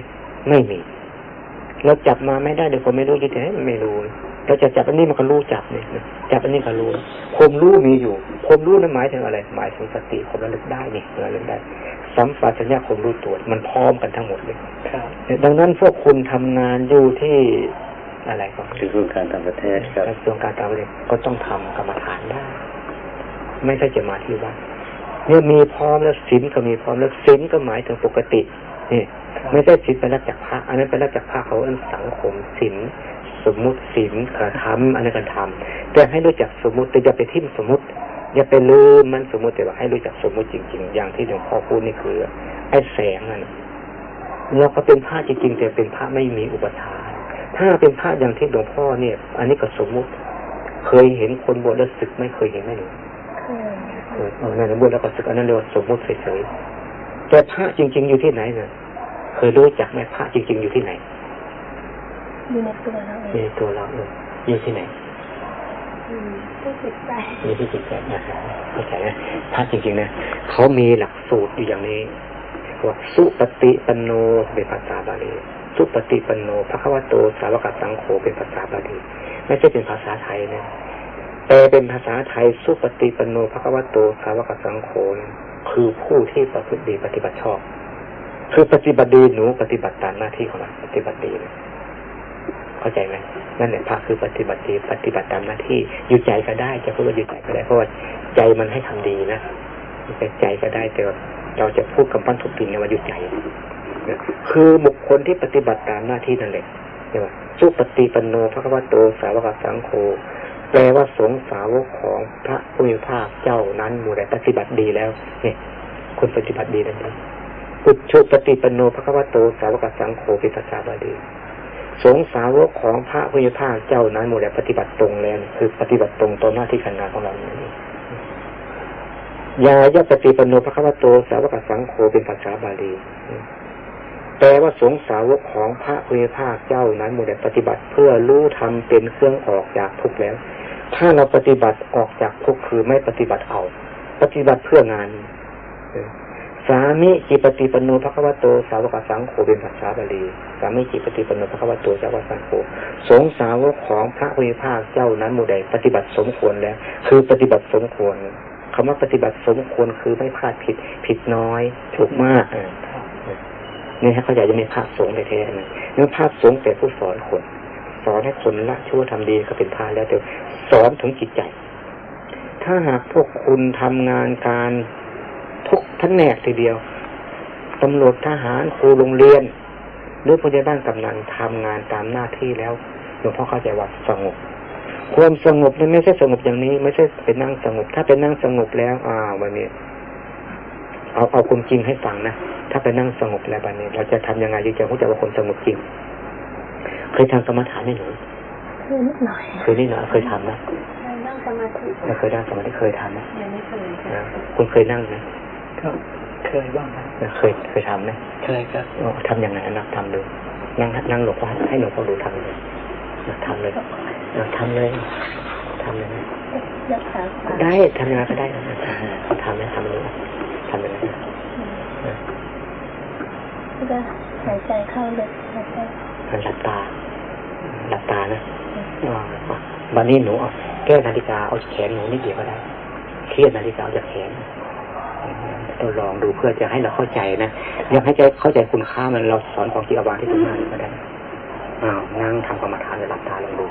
ไม่มีเราจับมาไม่ได้เดี๋ยวความไม่รู้ที่ไหนมันไม่รู้เราจะจับอันนี้มันก็รู้จับเนี่ยนะจับอันนี้ก็รู้ความรู้มีอยู่ความรู้นั้นหมายถึงอะไร หมายถึงสติความระลึกได้นี่ระลึกได้สัมปชัญญะความรู้ตัวมันพร้อมกันทั้งหมดเลยครับดังนั้นพวกคุณทำงานอยู่ที่ อะไรก็คือโครงการต่างประเทศครับกระทรวงการต่างประเทศก็ต้องทำกรรมฐานได้ ไม่ใช่จะมาที่วัดเนี่ยมีพร้อมแล้วศีลก็มีพร้อมแล้วศีลก็หมายถึงปกตินี่ครับไม่ใช่ศีลเป็นรักจากพระอันนั้นเป็นรักจากพระเขาอันสังคมศีลสมมุติศีลกระทำอันนั้นการทำแต่ให้รู้จักสมมุติแต่อย่าไปทิ่มสมมุติ อย่าไปลืมมันสมมุติแต่ว่าให้รู้จักสมมุติจริง ๆ อย่างที่หลวงพ่อพูดนี่คือไอ้แสงนั่นเราก็เป็นพระจริงๆแต่เป็นพระไม่มีอุปทาน ถ้าเป็นพระอย่างที่หลวงพ่อเนี่ย อันนี้ก็สมมุติ เคยเห็นคนบวชแล้วศึกไม่เคยเห็นไหมหนูเคยเออเออในบวชแล้วก็ศึกอันนั้นเรียกว่าสมมุติเฉยๆแต่พระจริง ๆ อยู่ที่ไหนเนี่ยเคยรู้จักไหมพระจริง ๆ อยู่ที่ไหนอยู่ในตัวเราเออยู่งในตัวเราเอออยู่ที่ไหนอืมรู้สึกใจอยู่ที่จิตใจนะเข้าใจไหมพระจริงๆนะเขามีหลักสูตรอยู่อย่างนี้ว่าสุปฏิปันโนเป็นภาษาบาลี สุปฏิปันโนพระคัมภโตสาวกสังโฆเป็นภาษาบาลีไม่ใช่เป็นภาษาไทยนะแต่เป็นภาษาไทยสุปฏิปันโนพระคัมภโตสาวกสังโฆคือผู้ที่ประพฤติดีปฏิบัติชอบ คือปฏิบัติดีหนูปฏิบัติตามหน้าที่ของเราปฏิบัติดีนะเข้าใจไหมนั่นแหละพระคือปฏิบัติดีปฏิบัติตามหน้าที่อยู่ใจก็ได้จะพูดว่าอยู่ใจก็ได้เพราะว่าใจมันให้ทำดีนะใจก็ได้แต่เราจะพูดกับปั้นทุกปีเนี่ยว่าอยู่ใจ คือบุคคลที่ปฏิบัติตามหน้าที่นั่นแหละใช่ไหมสุปฏิปันโนพระคัมภโตสาวกสังโฆแปลว่าสงสาวกของพระผู้มีพระภาคเจ้านั้นหมู่ใดปฏิบัติดีแล้วเนี่ยคนปฏิบัติดีนั่นเองปุจฉุปฏิปันโนพระคัมภโตสาวกสังโฆเป็นภาษาบาลีสงสาวกของพระผู้มีพระภาคเจ้านั้นหมู่ใดปฏิบัติตรงแล้วคือปฏิบัติตรงต่อหน้าที่การงานของเรานี่ยายะปฏิปโนพระคัมภโตสาวกสังโฆเป็นภาษาบาลี แปลว่าสงสาวกของพระผู้มีพระภาคเจ้านั้นหมู่ใดปฏิบัติเพื่อรู้ทำเป็นเครื่องออกจากทุกข์แล้ว ถ้าเราปฏิบัติออกจากทุกข์คือไม่ปฏิบัติเอา ปฏิบัติเพื่องานสามิจิปฏิปนโนภควโตสาวกสังโฆเป็นภาษาบาลีสามิจิปฏิปนโนภควโตสาวกสังโฆสงสาวกของพระพุทภาคเจ้านั้นหมู่ใดปฏิบัติสมควรแล้ว คือปฏิบัติสมควรคำว่าปฏิบัติสมควรคือไม่พลาดผิดผิดน้อย ถูกมากอ นี่ฮะเขาอยากจะมีพระสงฆ์แท้ๆนะนี่พระสงฆ์แต่ผู้สอนคน สอนให้คนละชั่วทำดีก็เป็นพระแล้วแต่สอนถึงจิตใจ ถ้าหากพวกคุณทำงานการทุกทั้งแหนกทีเดียวตำรวจทหารครูโรงเรียน หรือผู้ใหญ่บ้านกำนันทำงานตามหน้าที่แล้วหลวงพ่อเข้าใจว่าสงบความสงบนี่ไม่ใช่สงบอย่างนี้ ไม่ใช่เป็นนั่งสงบ ถ้าเป็นนั่งสงบแล้ว อ่า วันนี้ เอาเอาความจริงให้ฟังนะ ถ้าไปนั่งสงบแล้วบันนี้ เราจะทำยังไงจึงจะรู้จักว่าคนสงบจริง เคยทำกรรมฐานไหมหนูคือนิดหน่อยเคยนี่นะเคยทำนะนั่งสมาธิไม่เคยนั่งสมาธิเคยทำนะยังไม่เคยนะคุณเคยนั่งไหมก็เคยบ้างครับเคยเคยทำไหมเคยครับอ๋อทำยังไงนะทำดูนั่งนั่งหลบว่าให้หลวงพ่อดูทำเลยนะทำเลยนะทำเลยทำเลยนะรักษาความได้ทำยังไงก็ได้นะเขาทำเลยทำเลยทำเลยนะนะแล้ว ก็หายใจเข้าลึกหายใจมันหลับตาหลับตานะอ่าวันนี้หนูเอาแก้นาฬิกาเอาแขนหนูนิดเดียวก็ได้ เครียดนาฬิกาเอาจากแขนต้องลองดูเพื่อจะให้เราเข้าใจนะอยากให้ใจเข้าใจคุณค่ามันเราสอนของจิตวางที่ตรงหน้านี่ก็ได้อ้าวนั่งทำกรรมฐานเลยหลับตาลองดู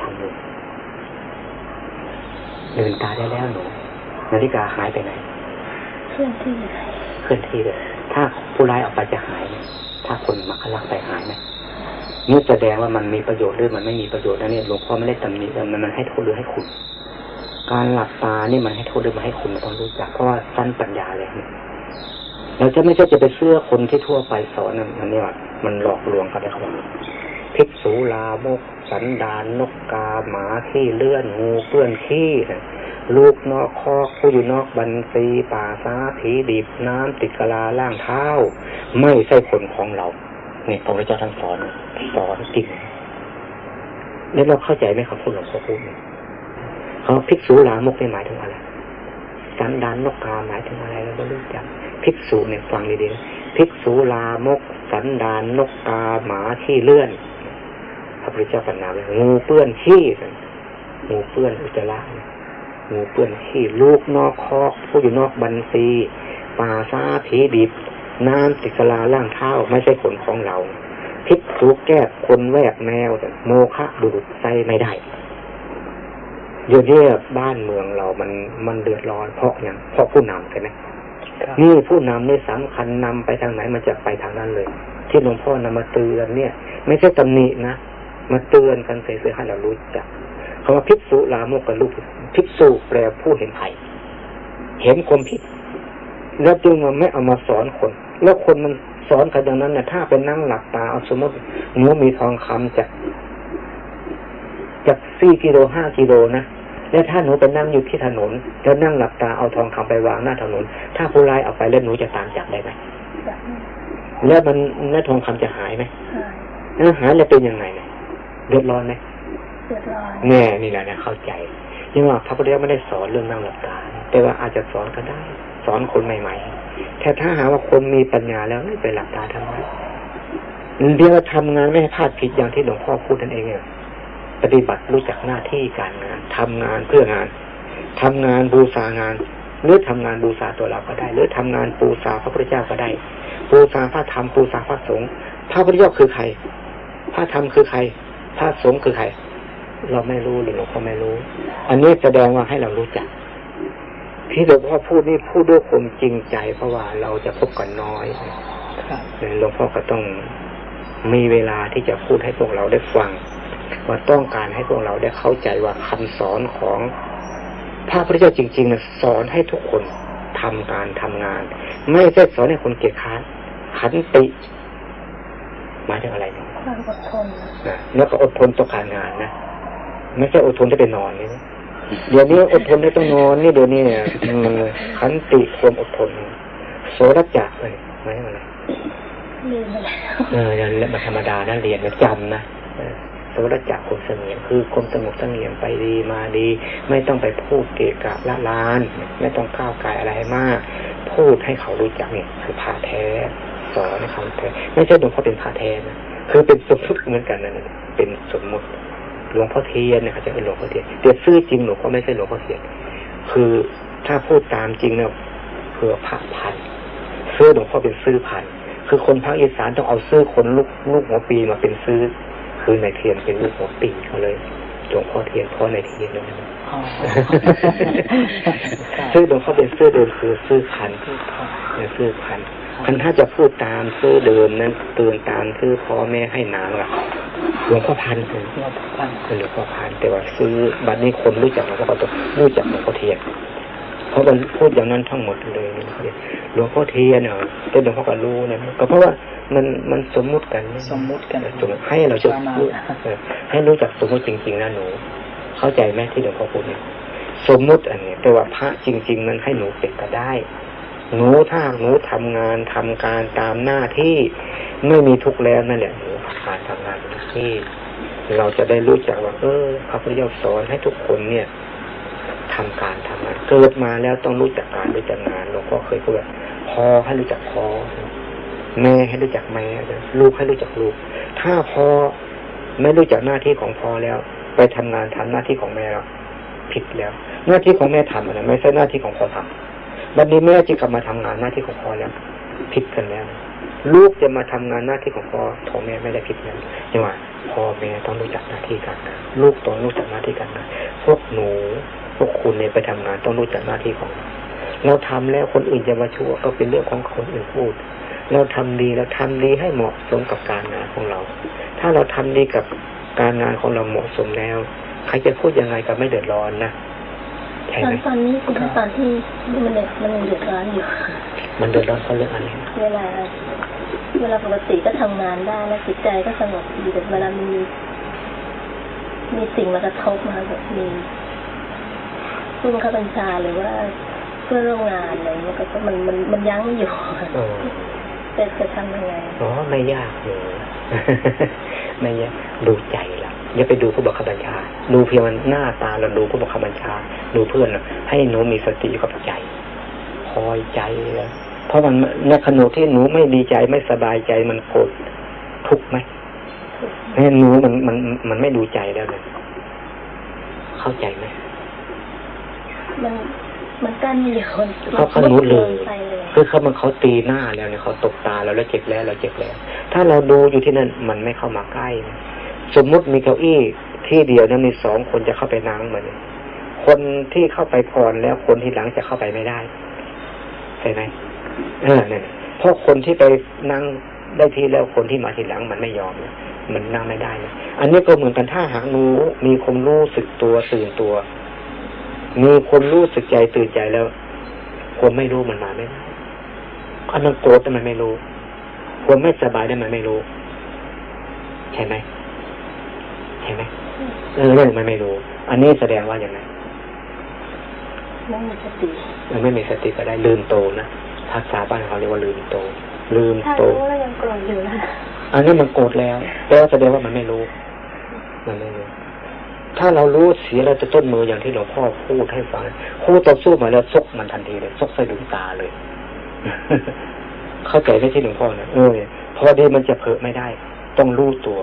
ทำดูลืมตาได้แล้วหนูนาฬิกาหายไปไหน เคลื่อนที่ไหนเคลื่อนที่เลยถ้า ผู้ร้ายออกไปจะหายไหมถ้าคนมาขลักไปหายไหมนี่แสดงว่ามันมีประโยชน์หรือมันไม่มีประโยชน์นะเนี่ยหลวงพ่อไม่ได้ตำหนิมันมันให้โทษหรือให้คุณ การหลับตานี่มันให้โทษหรือมันให้คุณมันต้องรู้จักเพราะว่าสั้นปัญญาเลยเราจะไม่ใช่จะไปเชื่อคนที่ทั่วไปสอนอันนี่ยมันหลอกลวงกันได้ครับภิกษุลาโมกสันดานนกกาหมาขี้เลื่อนงูเปื้อนขี้นะ ลูกนอกคอกผู้อยู่นอกบันซีป่าซาผีดิบน้ำติดกะลาล่างเท้า ไม่ใช่คนของเราเนี่ยพระพุทธเจ้าท่านสอนสอนจริงแล้วเราเข้าใจไหมคำพูดหลวงพ่อพูดเนี่ยเขาภิกษุลามกนี่หมายถึงอะไรสันดานนกกาหมายถึงอะไรเราไม่รู้จักภิกษุเนี่ยฟังดีๆนะภิกษุลามก สันดานนกกาหมาขี้เลื่อนพระพุทธเจ้าปรนามเลยงูเปื้อนขี้งูเปื้อนอุจจาระ งูเปื้อนขี้ลูกนอกคอก ผู้อยู่นอกบันซีป่าซาผีดิบ น้ำติกลาล่างเท้าไม่ใช่ผลของเรา พิษสูแก้คนแวกแนวโมฆะบุรุษใจไม่ได้เดี๋ยวนี้บ้านเมืองเรามันมันเดือดร้อนเพราะอย่างเพราะผู้นำใช่ไหมครับนี่ผู้นำนี่สำคัญนำไปทางไหนมันจะไปทางนั้นเลย ที่หลวงพ่อนำมาเตือนเนี่ย ไม่ใช่ตำหนินะมาเตือนกันเฉยๆให้เรารู้จักคำว่าภิกษุลามกกับลูก ภิกษุแปลผู้เห็นภัย เห็นความผิด แล้วจึงมันไม่เอามาสอนคน แล้วคนมันสอนกันอย่างนั้นเนี่ยถ้าเป็นนั่งหลับตาเอาสมมติหนูมีทองคำจากจากสี่กิโลห้ากิโลนะแล้วถ้าหนูไปนั่งอยู่ที่ถนนแล้วนั่งหลับตาเอาทองคำไปวางหน้าถนน ถ้าผู้ร้ายเอาไปแล้วหนูจะตามจับได้ไหมจับไม่แล้วมันแล้วทองคำจะหายไหมหายแล้วหายแล้วเป็นยังไงเนี่ยเดือดร้อนไหมเดือดร้อนแน่นี่แหละนะเข้าใจ ยังว่าพระพุทธเจ้าไม่ได้สอนเรื่องนั่งหลับตา แต่ว่าอาจจะสอนก็ได้ สอนคนใหม่ ๆ แต่ถ้าหาว่าคนมีปัญญาแล้วไม่ไปหลับตาทำไมเดี๋ยวทำงานไม่ให้พลาดผิดอย่างที่หลวงพ่อพูดนั่นเองเนี่ยปฏิบัติรู้จักหน้าที่การงานทำงานเพื่องานทำงานบูชางานหรือทำงานบูชาตัวเราก็ได้ หรือทำงานบูชาพระพุทธเจ้าก็ได้บูชาพระธรรมบูชาพระสงฆ์พระพุทธเจ้าคือใคร พระธรรมคือใคร พระสงฆ์คือใคร เราไม่รู้หรือหลวงพ่อไม่รู้ อันนี้แสดงว่าให้เรารู้จักที่หลวงพ่อพูดนี่พูดด้วยความจริงใจ เพราะว่าเราจะพบกันน้อยครับหลวงพ่อก็ต้องมีเวลาที่จะพูดให้พวกเราได้ฟัง ว่าต้องการให้พวกเราได้เข้าใจว่าคำสอนของพระพุทธเจ้าจริงๆนะสอนให้ทุกคนทำการทำงาน ไม่ใช่สอนให้คนเกียจค้านขันติหมายถึงอะไรเนี่ยความอดทนนะแล้วก็อดทนต่อการงานนะ ไม่ใช่อดทนจะไปนอนนี่นะเดี๋ยวนี้อดทนได้ต้องนอนนี่เดี๋ยวนี้เนี่ยมันขันติความอดทนโสรจักรเลยไม่อะไรลืมไปแล้วเออเรียนมันธรรมดานะเรียนมันจำนะเออโสรจักรความเสงี่ยมคือความสงบเสงี่ยมไปดีมาดี ไม่ต้องไปพูดเกะกะละลาน ไม่ต้องก้าวไกลอะไรให้มาก พูดให้เขารู้จักเนี่ยคือพาแท้สอนให้เขาแท้ไม่ใช่หลวงพ่อเป็นพาแท้นะคือเป็นสมมติเหมือนกันนะเป็นสมมติ หลวงพ่อเทียนเนี่ยเขาจะเป็นหลวงพ่อเทียนแต่ชื่อจริงหลวงพ่อไม่ใช่หลวงพ่อเทียนคือถ้าพูดตามจริงเนี่ยเพื่อพระพันธุ์ซื้อหลวงพ่อเป็นซื้อพันธุ์คือคนภาคอีสานต้องเอาซื้อคนลูกลูกหัวปีมาเป็นซื้อคือในเทียนเป็นลูกหัวปีเขาเลยหลวงพ่อเทียนพ่อในเทียนด้วยนะอ๋อซื้อหลวงพ่อเป็นซื้อเดิมคือซื้อคันคือครับเนี่ยซื้อคันคันถ้าจะพูดตามซื้อเดิมนั้นเตือนตามซื้อพ่อแม่ให้นางล่ะ หลวงพ่อพันธุ์เมื่อพันหลวงพ่อพันธุ์แต่ว่าซื้อบัดนี้คนรู้จักหลวงพ่อตัวรู้จักหลวงพ่อเทียนเพราะมันพูดอย่างนั้นทั้งหมดเลยหลวงพ่อเทียนเนี่ยเป็นหลวงพ่อก็รู้นะก็เพราะว่ามันมันสมมุติกันเนี่ยสมมุติกันสมมุติให้เราจะรู้เออให้รู้จักสมมุติจริง ๆนะหนู เข้าใจไหมที่หลวงพ่อพูดเนี่ยสมมุติอันเนี้ยแต่ว่าพระจริง ๆ มันให้หนูเป็นก็ได้หนูถ้าหนูทำงานทำการตามหน้าที่ไม่มีทุกข์แล้วนั่นแหละหนูการทำงานเป็นหน้า ที่เราจะได้รู้จักว่าเออพระพุทธเจ้าสอนให้ทุกคนเนี่ยทำการทำงานเกิดมาแล้วต้องรู้จักการรู้จักงานหลวงพ่อเคยพูดว่าพอให้รู้จักพอแม่ให้รู้จักแม่ลูกให้รู้จักลูก ถ้าพอไม่รู้จักหน้าที่ของพอแล้ว ไปทำงานทำหน้าที่ของแม่แล้วผิดแล้ว หน้าที่ของแม่ทำอะไรไม่ใช่หน้าที่ของพอทำวันนี้แม่จะกลับมาทำงานหน้าที่ของพอแล้วผิดกันแล้ว ลูกจะมาทำงานหน้าที่ของพ่อขอแม่ไม่ได้ผิดแล้วใช่ไหมพ่อแม่ต้องรู้จักหน้าที่การงานลูกต้องรู้จักหน้าที่การงานพวกหนูพวกคุณเนี่ยไปทำงานต้องรู้จักหน้าที่ของ เราเราทำแล้วคนอื่นจะมาชั่วก็เป็นเรื่องของคนอื่นพูด เราทำดีเราทำดีให้เหมาะสมกับการงานของเรา ถ้าเราทำดีกับการงานของเราเหมาะสมแล้ว ใครจะพูดยังไงก็ไม่เดือดร้อนนะ ตอไหมนตอนนี้คุณตอนที่มันเนี่ยมันยังเดือดร้อนอยู่ มันเดือดร้อนเพราะเรื่องอะไรเวลาเวลาปกติก็ทำงานได้แล้วจิตใจก็สงบดีแต่เวลามี มีสิ่งมากระทบมาแบบมีผู้บังคับบัญชาหรือว่าเพื่อนร่วมงานอะไรมันก็มันมันมันยั้งอยู่เออจะจะทำยังไงอ๋อไม่ยากเลยไม่ยากดูใจเรา อย่าไปดูผู้บังคับบัญชา ดูเพียงมันหน้าตาเราดูผู้บังคับบัญชา ดูเพื่อนเราให้หนูมีสติอยู่กับใจคอยใจแล้วเพราะมันในขณะที่หนูไม่ดีใจไม่สบายใจมันโกรธทุกข์ไหมเพราะฉะนั้นหนูมันมันมันไม่ดูใจแล้วเลยเข้าใจไหมมันมันกั้นอยู่มันเขาเขารู้เลยไปเลยคือเขามันเขาตีหน้าแล้วเนี่ยเขาตกตาเราแล้วเจ็บแล้วเราเจ็บแล้ว ถ้าเราดูอยู่ที่นั่นมันไม่เข้ามาใกล้นะ สมมุติมีเก้าอี้ที่เดียวนะมีสองคนจะเข้าไปนั่งเหมือนคนที่เข้าไปก่อนแล้วคนที่หลังจะเข้าไปไม่ได้ใช่ไหมเออเนี่ยเพราะคนที่ไปนั่งได้ทีแล้วคนที่มาทีหลังมันไม่ยอมมันนั่งไม่ได้ อันนี้ก็เหมือนกันถ้าหากหนูมีความรู้สึกตัวตื่นตัว มีคนรู้สึกใจตื่นใจแล้วคนไม่รู้มันมาไม่ได้อันนั้นโกรธแต่มันไม่รู้คนไม่สบายได้มันไม่รู้ ใช่ไหม ช่ไหมเออเรื่องมันไม่รู้ อันนี้แสดงว่าอย่างไรไม่มีสติมันไม่มีสติก็ได้ลืมโตนะภาษาบ้านเขาเรียกว่าลืมโต ลืมถ้าโตรู้แล้วยังโกรธอยู่นะอันนี้มันโกรธแล้วแปลว่าแสดงว่ามันไม่รู้ มันไม่รู้ถ้าเรารู้เสียเราจะต้นมืออย่างที่หลวงพ่อพูดให้ฟังคู่ต่อสู้มาแล้วซกมันทันทีเลยซกใส่ดวงตาเลย เข้าใจไหมที่หลวงพ่อเนี่ยเออพอดีมันจะเผลอไม่ได้ ต้องรู้ตัว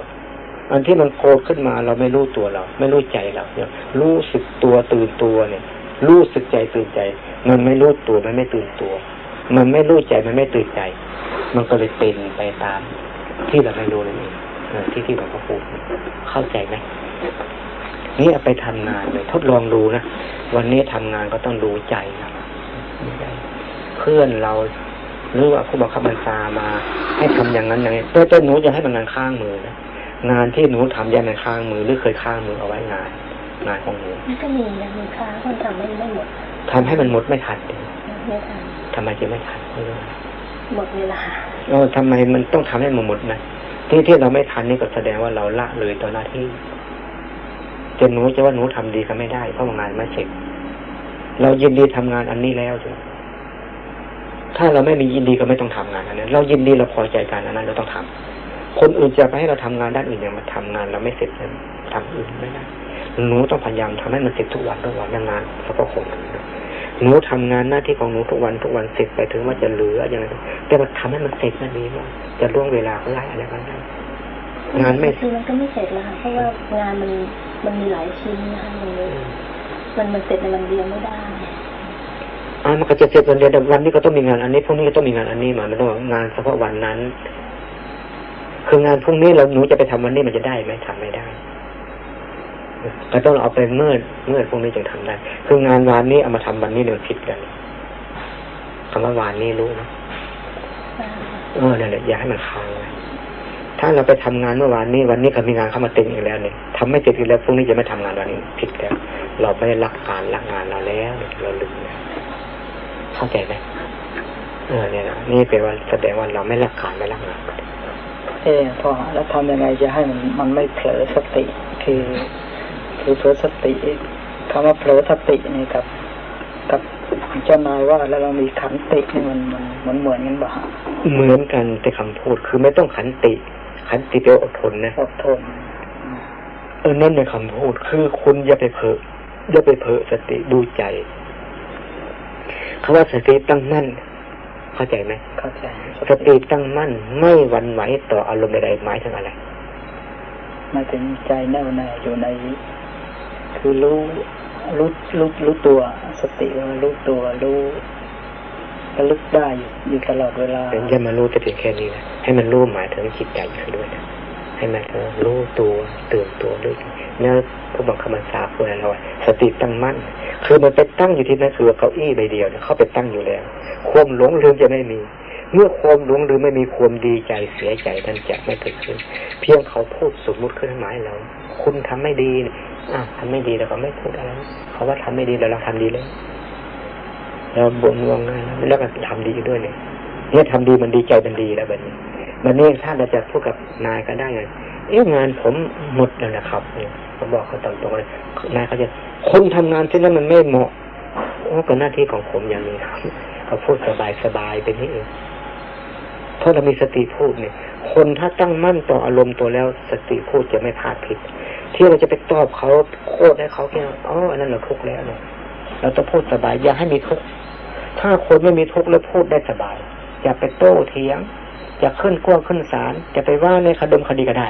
อันที่มันโกรธขึ้นมาเราไม่รู้ตัวเรา ไม่รู้ใจเราเนี่ยรู้สึกตัวตื่นตัวเนี่ย รู้สึกใจตื่นใจ มันไม่รู้ตัวมันไม่ตื่นตัว มันไม่รู้ใจมันไม่ตื่นใจ มันก็เลยเป็นไปตาม ที่เราไม่รู้นั่นเองที่ที่หลวงพ่อพูดเข้าใจไหมนี่ไปทำงานเลยทดลองดูนะวันนี้ทำงานก็ต้องดูใจนะเพื่อนเราหรือว่าผู้บังคับบัญชามา ให้ทำอย่างนั้นอย่างนี้แต่แต่หนูจะให้มันงานข้างมือนะ งานที่หนูทำอยังมันข้างมือหรือเคยข้างมือเอาไว้งาน งานของหนูมันก็มีนะมีค้าคนทำไม่ไม่หมดทำให้มันหมดไม่ทันเลยไม่ทันทำไมจะไม่ทันไม่รู้หมดเวลาเออทำไมมันต้องทำให้มันหมดนะที่ที่เราไม่ทันนี่ก็แสดงว่าเราละเลยต่อหน้าที่จะหนูจะว่าหนูทำดีก็ไม่ได้เพราะว่างานไม่เสร็จเรายินดีทำงานอันนี้แล้วจ้ะถ้าเราไม่มียินดีก็ไม่ต้องทำงานอันนั้นเรายินดีเราพอใจการอันนั้นเราต้องทำ คนอื่นจะไปให้เราทำงานด้านอื่นอย่างมาทำงานเราไม่เสร็จนั้นทำอื่นไม่ได้หนูต้องพยายามทำให้มันเสร็จทุกวันทุกวันงานสักคงหนูทำงานหน้าที่ของหนูทุกวันทุกวันเสร็จไปถึงว่าจะเหลืออย่างไรแต่ว่าทำให้มันเสร็จนั่นดีว่าจะล่วงเวลาก็ไล่อะไรก็ได้งานไม่คือมันก็ไม่เสร็จแล้วค่ะเพราะว่างานมันมันมีหลายชิ้นนะคะมันเลยมันมันเสร็จในวันเดียวไม่ได้อ่ามันก็จะเสร็จวันเดียวแต่วันนี้ก็ต้องมีงานอันนี้พรุ่งนี้ก็ต้องมีงานอันนี้มามันต้องงานเฉพาะวันนั้น คืองานพรุ่งนี้เราหนูจะไปทำวันนี้มันจะได้ไหมทำไม่ได้ก็ต้องเอาไปเมื่อเมื่อพวกนี้จึงทำได้ คืองานวานนี้เอามาทำวันนี้เนี่ยมันผิดกันคำว่าวานนี้รู้นะเออนั่นแหละอย่าให้มันค้างไว้ถ้าเราไปทำงานเมื่อวานนี้ วันนี้เขามีงานเข้ามาเต็มอีกแล้วเนี่ยทำไม่เสร็จอีกแล้วพรุ่งนี้จะไม่ทำงานวันนี้ผิดแล้วเราไม่ได้รักการรักงานเราแล้วเราลืมแล้วเข้าใจไหมเออเนี่ยนะนี่เป็นว่าแสดงว่าเราไม่รักการไม่รักงาน เออพอแล้วทำยังไงจะให้มันมันไม่เผลอสติ คือคือเผลอสติคำว่าเผลอสตินี่กับ กับเจ้านายว่าแล้วเรามีขันตินี่มันมันมันเหมือนกันบ่ฮะเหมือนกันแต่คำพูดคือไม่ต้องขันติ ขันติแปลว่าอดทนนะอดทนเออนั่นในคำพูดคือคุณอย่าไปเผลออย่าไปเผลอสติดูใจคำว่าสติตั้งมั่น เข้าใจไหมเข้าใจสติตั้งมั่นไม่หวั่นไหวต่ออารมณ์ใดๆหมายถึงอะไรหมายถึงใจแน่วแน่อยู่ใน คือรู้รู้รู้รู้ตัว สติว่ารู้ตัวรู้ระลึกได้อยู่อยู่ตลอดเวลาเป็นอย่ามารู้แต่เพียงแค่นี้นะให้มันรู้หมายถึงจิตใจเขาด้วยนะให้มันรู้ตัวตื่นตัวด้วยเนี่ยผู้บังคับบัญชาพูดอะไรเราว่าสติตั้งมั่น คือมันไปตั้งอยู่ที่นั่นคือเก้าอี้ใบเดียวเนี่ยเขาไปตั้งอยู่แล้ว ความหลงลืมจะไม่มี เมื่อความหลงลืมไม่มีความดีใจเสียใจนั้นจะไม่เกิดขึ้น เพียงเขาพูดสมมุติขึ้นหมายเราคุณทำไม่ดีอะทำไม่ดีแล้วก็ไม่พูดอะไรเขาว่าทำไม่ดีแล้วเราทำดีแล้วเราบ่นวงงานแล้วก็ทำดีด้วยเนี่ยเนี่ยทำดีมันดีใจมันดีแล้วแบบนี้มันนี่ถ้าเราจะพูดกับนายก็ได้ไงเอ๊ะงานผมหมดแล้วนะครับเนี่ยผมบอกเขาตรงๆเลยนายเขาจะคนทำงานที่นั้นมันไม่เหมาะโอ้ก็หน้าที่ของผมอย่างนี้ครับ เขาพูดสบายสบายๆเป็นนี่เองเพราะเรามีสติพูดเนี่ย คนถ้าตั้งมั่นต่ออารมณ์ตัวแล้วสติพูดจะไม่พลาดผิด ที่เราจะไปตอบเขาโคตรให้เขาแค่อ๋ออันนั้นเราทุกข์แล้วเนี่ยเราต้องพูดสบายอย่าให้มีทุกข์ถ้าคนไม่มีทุกข์แล้วพูดได้สบาย อย่าไปโต้เถียง อย่าขึ้นกล้วงขึ้นศาลอย่าไปว่าในคดมคดีก็ได้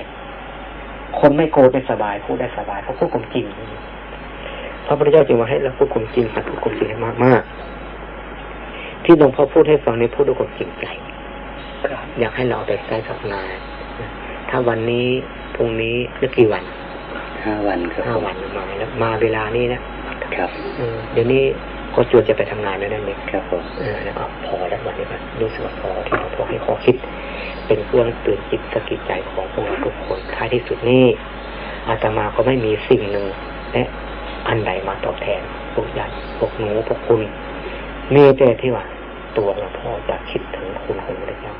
คนไม่โกรธไม่สบายพูดได้สบายเพราะพูดความจริงพระพุทธเจ้าจึงว่าให้เราพูดความจริงหัดพูดความจริงให้มากๆ ที่หลวงพ่อพูดให้ฟังในพูดด้วยความจริงใจครับอยากให้เราเอาไปใช้พัฒนาถ้าวันนี้พรุ่งนี้หรือกี่วันห้าวันครับห้าผมวันมาแล้วมาเวลานี้นะครับเออเดี๋ยวนี้ก็จวนจะไปทำงานแล้วนั่นเองครับผมเออแล้วเอาพอแล้ววันนี้ก็รู้สึกว่าพอที่เราพอให้ข้อคิด เป็นเครื่องตื่นจิตสะกิดใจของพวกเราทุกคนท้ายที่สุดนี่อาตมาก็ไม่มีสิ่งหนึ่งและอันใดมาตอบแทนพวกญาติพวกหนูพวกคุณมีแต่ที่ว่า ตัวเราพออยากคิดถึงคุณของพระเจ้า